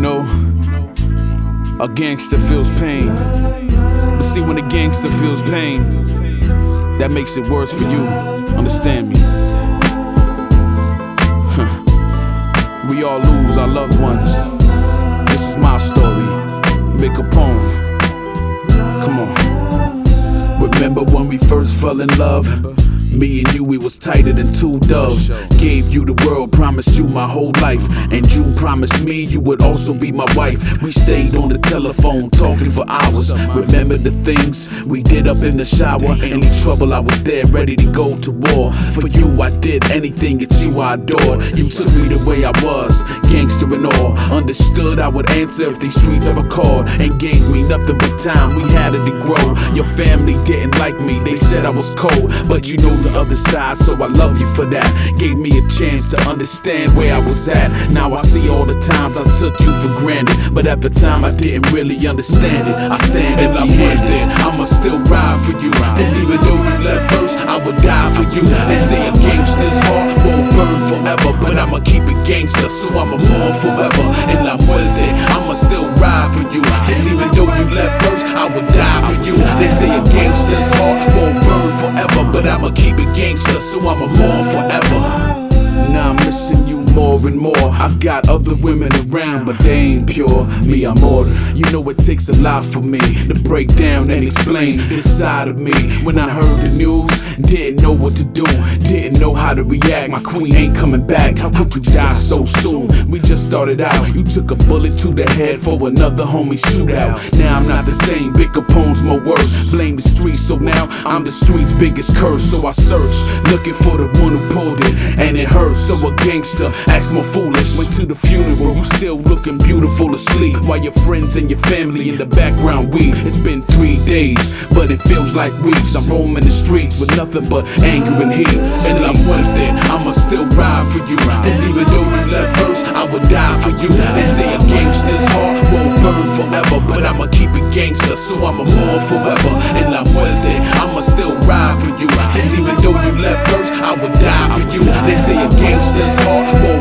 know, a gangster feels pain. But see, when a gangster feels pain, that makes it worse for you. Understand me? we all lose our loved ones. This is my story. Make a poem. Come on. Remember when we first fell in love? Me and you, we was tighter than two doves. Gave you the world, promised you my whole life. And you promised me you would also be my wife. We stayed on the telephone talking for hours. Remember the things we did up in the shower? Any trouble, I was there ready to go to war. For you, I did anything, it's you I adored. You took me the way I was, gangster and all. Understood I would answer if these streets ever called. And gave me nothing but time, we had it to grow. Your family didn't like me, they said I was cold. But you know the other side, so I love you for that. Gave me a chance to understand where I was at. Now I see all the times I took you for granted, but at the time I didn't really understand it. I stand and I'm worth it. I'ma still ride for you. Cause even though you left first, I would die for you. They say a gangster's heart won't burn forever, but I'ma keep it gangster, so I'ma mourn forever. But I'ma keep it gangster, so I'ma mourn forever. Now I'm missing you more and more. I've got other women around, but they ain't pure. Me, I'm order. You know it takes a lot for me to break down and explain this side of me. When I heard the news, didn't know what to do, didn't know how to react. My queen ain't coming back. How could you die so soon? We just started out. You took a bullet to the head for another homie shootout. Now I'm not the same. Big Capone's more worse. Blame the streets, so now I'm the streets' biggest curse. So I search, looking for the one who pulled it, and it hurts. So a gangster acts more foolish. Went to the funeral, you still looking beautiful asleep. While your friends and your family in the background weep. It's been three days, but it feels like weeks. I'm roaming the streets with nothing but anger and heat. And I'm worth it, I'ma still ride for you. Cause even though you left first, I would die for you. They say a gangster's heart won't burn forever, but I'ma keep it gangster, so I'ma mourn forever. And I'm worth it, I'ma still ride for you. Cause even though you left first, I would die for you. They say a gangster's heart won't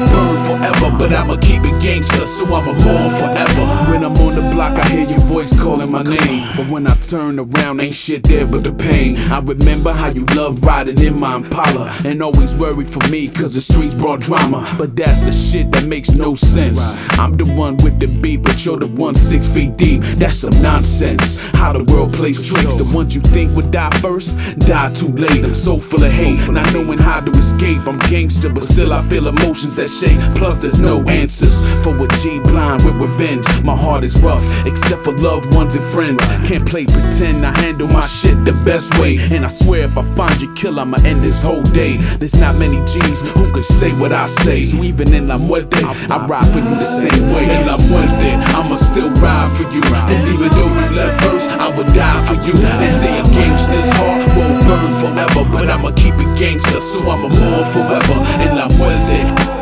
but I'ma keep it gangster, so I'ma mourn forever. When I'm on the block, I hear your voice calling my name. But when I turn around, ain't shit there but the pain. I remember how you loved riding in my Impala and always worried for me, cause the streets brought drama. But that's the shit that makes no sense. I'm the one with the beat, but you're the one six feet deep. That's some nonsense. How the world plays tricks. The ones you think would die first, die too late. I'm so full of hate, not knowing how to escape. I'm gangster, but still I feel emotions that shake. Plus, there's no answers for a G blind with revenge. My heart is rough, except for loved ones and friends. Can't play pretend, I handle my shit the best way. And I swear, if I find you kill, I'ma end this whole day. There's not many G's who can say what I say. So even in La Muerte, I ride for you the same way. I'm worth it, I'ma still ride for you. Cause even though you left first, I would die for you. They say a gangster's heart won't burn forever, but I'ma keep it gangster, so I'ma mourn forever. And I'm worth it.